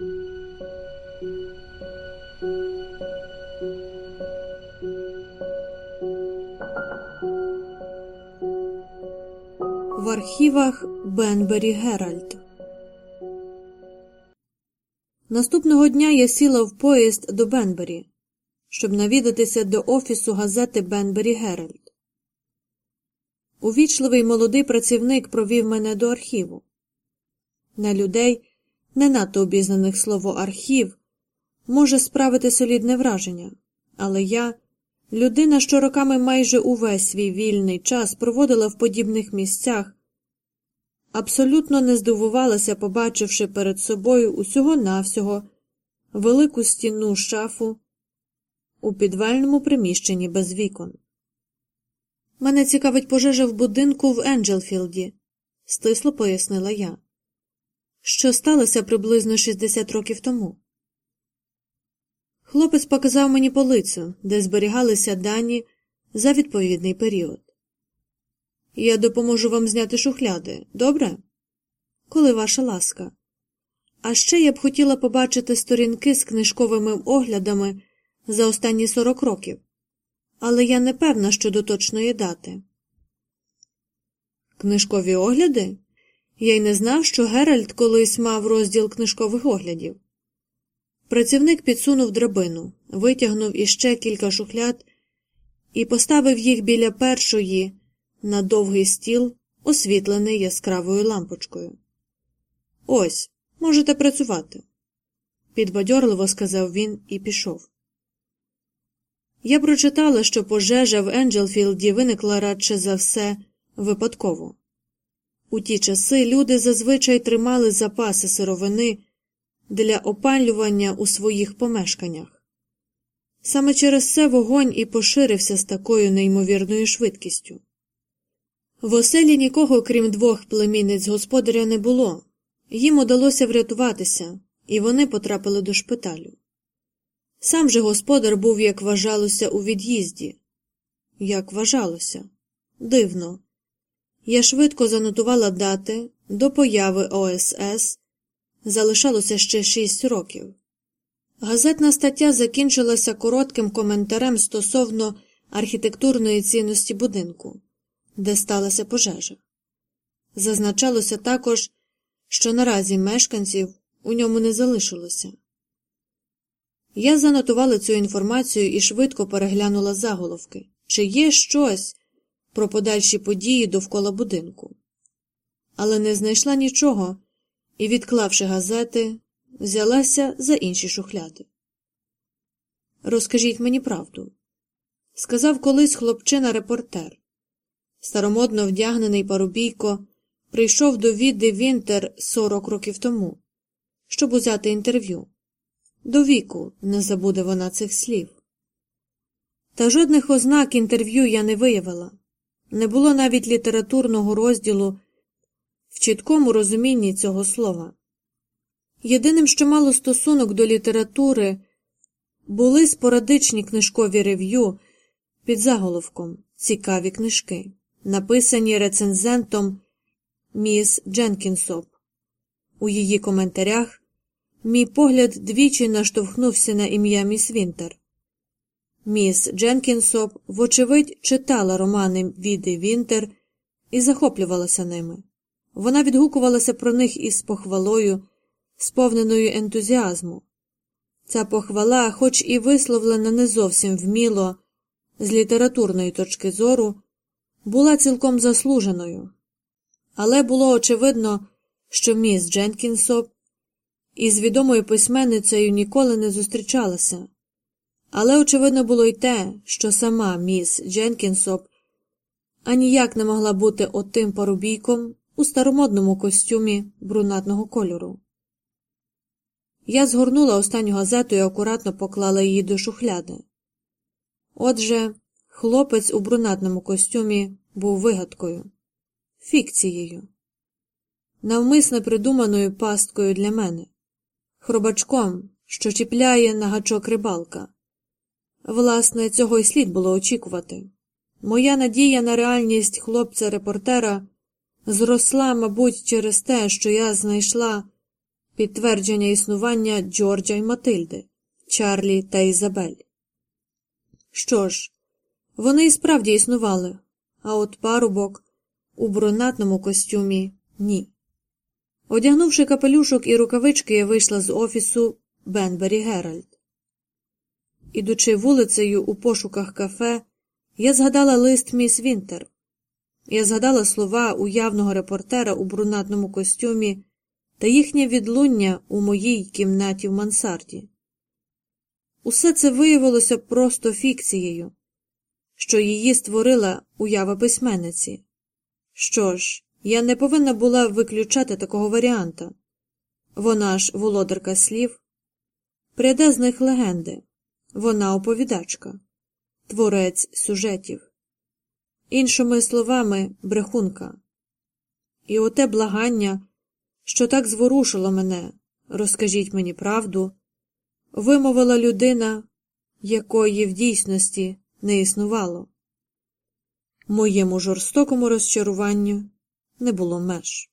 В архівах Бенбері Геральд. Наступного дня я сіла в поїзд до Бенбері, щоб навідатися до офісу газети Бенбері Геральд. Ввічливий молодий працівник провів мене до архіву. На людей, не надто обізнаних слово архів, може справити солідне враження, але я, людина, що роками майже увесь свій вільний час проводила в подібних місцях, абсолютно не здивувалася, побачивши перед собою усього навсього велику стінну шафу у підвальному приміщенні без вікон. Мене цікавить пожежа в будинку в Енджелфілді, стисло пояснила я. Що сталося приблизно 60 років тому. Хлопець показав мені полицю, де зберігалися дані за відповідний період. Я допоможу вам зняти шухляди, добре? Коли ваша ласка. А ще я б хотіла побачити сторінки з книжковими оглядами за останні 40 років, але я не певна щодо точної дати. Книжкові огляди? Я й не знав, що Геральт колись мав розділ книжкових оглядів. Працівник підсунув драбину, витягнув іще кілька шухляд і поставив їх біля першої на довгий стіл, освітлений яскравою лампочкою. Ось, можете працювати, підбадьорливо сказав він і пішов. Я прочитала, що пожежа в Енджелфілді виникла радше за все випадково. У ті часи люди зазвичай тримали запаси сировини для опалювання у своїх помешканнях. Саме через це вогонь і поширився з такою неймовірною швидкістю. В оселі нікого, крім двох племінниць господаря, не було, їм удалося врятуватися, і вони потрапили до шпиталю. Сам же господар був, як вважалося, у від'їзді. Як вважалося, дивно. Я швидко занотувала дати до появи ОСС залишалося ще шість років. Газетна стаття закінчилася коротким коментарем стосовно архітектурної цінності будинку, де сталася пожежа. Зазначалося також, що наразі мешканців у ньому не залишилося. Я занотувала цю інформацію і швидко переглянула заголовки, чи є щось про подальші події довкола будинку, але не знайшла нічого і, відклавши газети, взялася за інші шухляди. Розкажіть мені правду, сказав колись хлопчина репортер. Старомодно вдягнений парубійко прийшов до Відди Вінтер 40 років тому, щоб узяти інтерв'ю. До віку не забуде вона цих слів. Та жодних ознак інтерв'ю я не виявила, не було навіть літературного розділу в чіткому розумінні цього слова. Єдиним, що мало стосунок до літератури, були спорадичні книжкові рев'ю під заголовком Цікаві книжки, написані рецензентом міс Дженкінсоп. У її коментарях мій погляд двічі наштовхнувся на ім'я міс Вінтер. Міс Дженкінсоп, вочевидь, читала романи Віди Вінтер і захоплювалася ними. Вона відгукувалася про них із похвалою, сповненою ентузіазму. Ця похвала, хоч і висловлена не зовсім вміло, з літературної точки зору, була цілком заслуженою, але було очевидно, що міс Дженкінсоп із відомою письменницею ніколи не зустрічалася, але очевидно було й те, що сама міс Дженкінсоп аніяк не могла бути отим парубійком у старомодному костюмі брунатного кольору. Я згорнула останню газету і акуратно поклала її до шухляди. Отже, хлопець у брунатному костюмі був вигадкою, фікцією, навмисно придуманою пасткою для мене, хробачком, що чіпляє на гачок рибалка. Власне, цього й слід було очікувати. Моя надія на реальність хлопця репортера зросла, мабуть, через те, що я знайшла підтвердження існування Джорджа і Матильди, Чарлі та Ізабель. Що ж, вони і справді існували, а от парубок у брунатному костюмі ні. Одягнувши капелюшок і рукавички, я вийшла з офісу Бенбері Геральд. Ідучи вулицею у пошуках кафе, я згадала лист міс Вінтер. Я згадала слова уявного репортера у брунатному костюмі та їхнє відлуння у моїй кімнаті в мансарді. Усе це виявилося просто фікцією, що її створила уява письменниці. Що ж, я не повинна була виключати такого варіанта. Вона ж володарка слів, пряде з них легенди, вона оповідачка, творець сюжетів, іншими словами, брехунка. І оте благання, що так зворушило мене, розкажіть мені правду, вимовила людина, якої в дійсності не існувало. Моєму жорстокому розчаруванню не було меж.